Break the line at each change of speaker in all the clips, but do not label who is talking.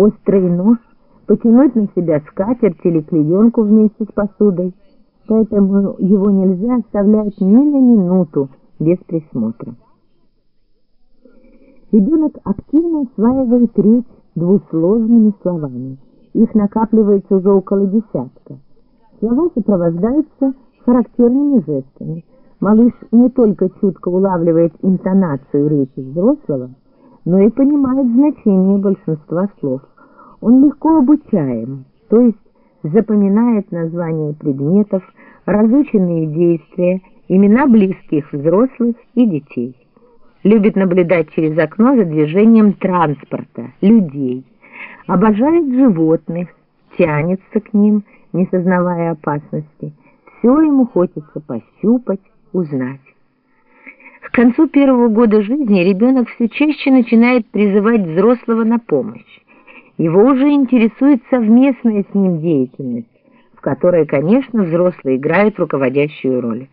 острый нож, потянуть на себя скатерть или клеенку вместе с посудой. Поэтому его нельзя оставлять ни на минуту без присмотра. Ребенок активно осваивает речь двусложными словами. Их накапливается уже около десятка. Слова сопровождаются характерными жестами. Малыш не только чутко улавливает интонацию речи взрослого, но и понимает значение большинства слов. Он легко обучаем, то есть запоминает названия предметов, разученные действия, имена близких взрослых и детей. Любит наблюдать через окно за движением транспорта, людей. Обожает животных, тянется к ним, не сознавая опасности. Все ему хочется пощупать, узнать. К концу первого года жизни ребенок все чаще начинает призывать взрослого на помощь. Его уже интересует совместная с ним деятельность, в которой, конечно, взрослый играет руководящую роль.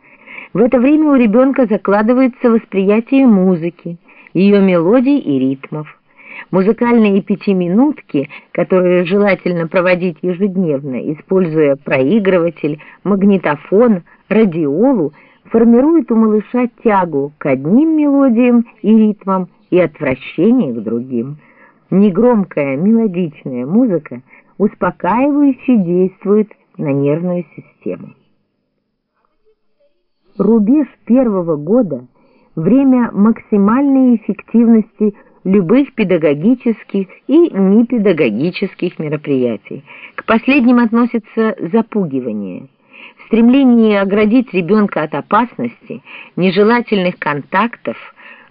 В это время у ребенка закладывается восприятие музыки, ее мелодий и ритмов. Музыкальные пятиминутки, которые желательно проводить ежедневно, используя проигрыватель, магнитофон, радиолу, формируют у малыша тягу к одним мелодиям и ритмам и отвращение к другим. Негромкая мелодичная музыка успокаивающе действует на нервную систему. Рубеж первого года – время максимальной эффективности любых педагогических и непедагогических мероприятий. К последним относится запугивание. В стремлении оградить ребенка от опасности, нежелательных контактов,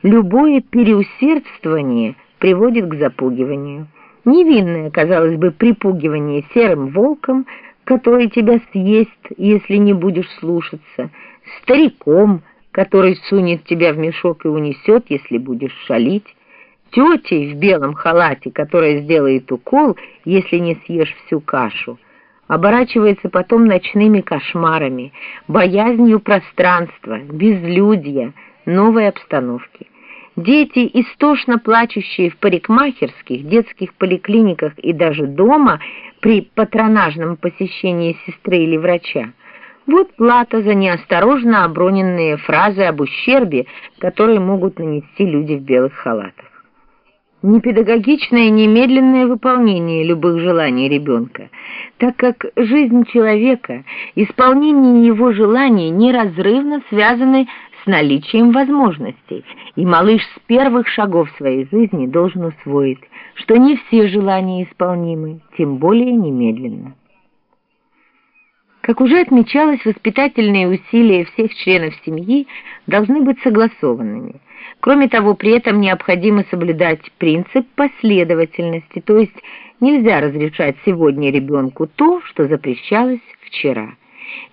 любое переусердствование приводит к запугиванию. Невинное, казалось бы, припугивание серым волком, который тебя съест, если не будешь слушаться, стариком, который сунет тебя в мешок и унесет, если будешь шалить, тетей в белом халате, которая сделает укол, если не съешь всю кашу, оборачивается потом ночными кошмарами, боязнью пространства, безлюдья, новой обстановки. Дети, истошно плачущие в парикмахерских, детских поликлиниках и даже дома при патронажном посещении сестры или врача, вот плата за неосторожно оброненные фразы об ущербе, которые могут нанести люди в белых халатах. Непедагогичное немедленное выполнение любых желаний ребенка, так как жизнь человека, исполнение его желаний неразрывно связаны наличием возможностей, и малыш с первых шагов своей жизни должен усвоить, что не все желания исполнимы, тем более немедленно. Как уже отмечалось, воспитательные усилия всех членов семьи должны быть согласованными. Кроме того, при этом необходимо соблюдать принцип последовательности, то есть нельзя разрешать сегодня ребенку то, что запрещалось вчера.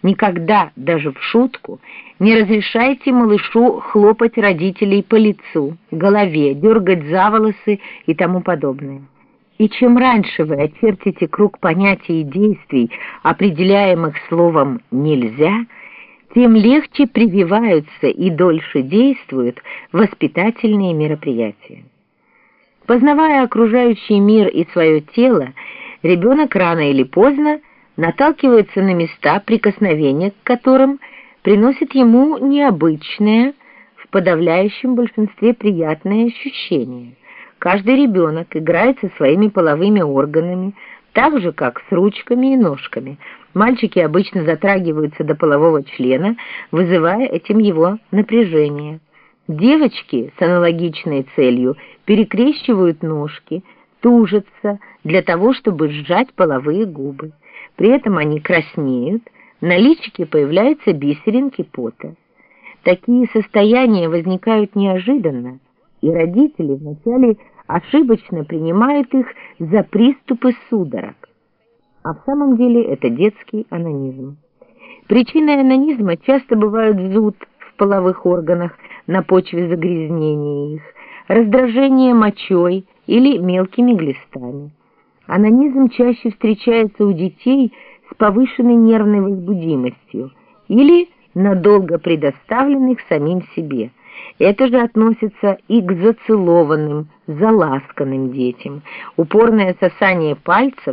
Никогда, даже в шутку, не разрешайте малышу хлопать родителей по лицу, голове, дергать за волосы и тому подобное. И чем раньше вы очертите круг понятий и действий, определяемых словом «нельзя», тем легче прививаются и дольше действуют воспитательные мероприятия. Познавая окружающий мир и свое тело, ребенок рано или поздно наталкивается на места прикосновения к которым приносит ему необычное, в подавляющем большинстве приятное ощущение. Каждый ребенок играет со своими половыми органами, так же, как с ручками и ножками. Мальчики обычно затрагиваются до полового члена, вызывая этим его напряжение. Девочки с аналогичной целью перекрещивают ножки, тужатся для того, чтобы сжать половые губы. При этом они краснеют, на личике появляются бисеринки пота. Такие состояния возникают неожиданно, и родители вначале ошибочно принимают их за приступы судорог. А в самом деле это детский анонизм. Причиной анонизма часто бывают зуд в половых органах на почве загрязнения их, раздражение мочой или мелкими глистами. Анонизм чаще встречается у детей с повышенной нервной возбудимостью или надолго предоставленных самим себе – Это же относится и к зацелованным, заласканным детям. Упорное сосание пальцев